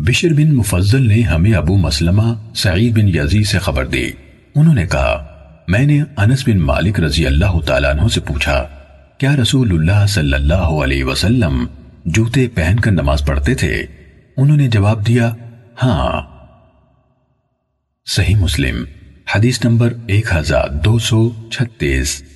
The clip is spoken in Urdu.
بشر بن مفضل نے ہمیں ابو مسلمہ، سعید بن یزید سے خبر دی۔ انہوں نے کہا، میں نے انس بن مالک رضی اللہ تعالیٰ عنہ سے پوچھا، کیا رسول اللہ صلی اللہ علیہ وسلم جوتے پہن کر نماز پڑھتے تھے؟ انہوں نے جواب دیا ہاں۔ صحیح مسلم، حدیث نمبر ایک ہزار دو سو چھتیس۔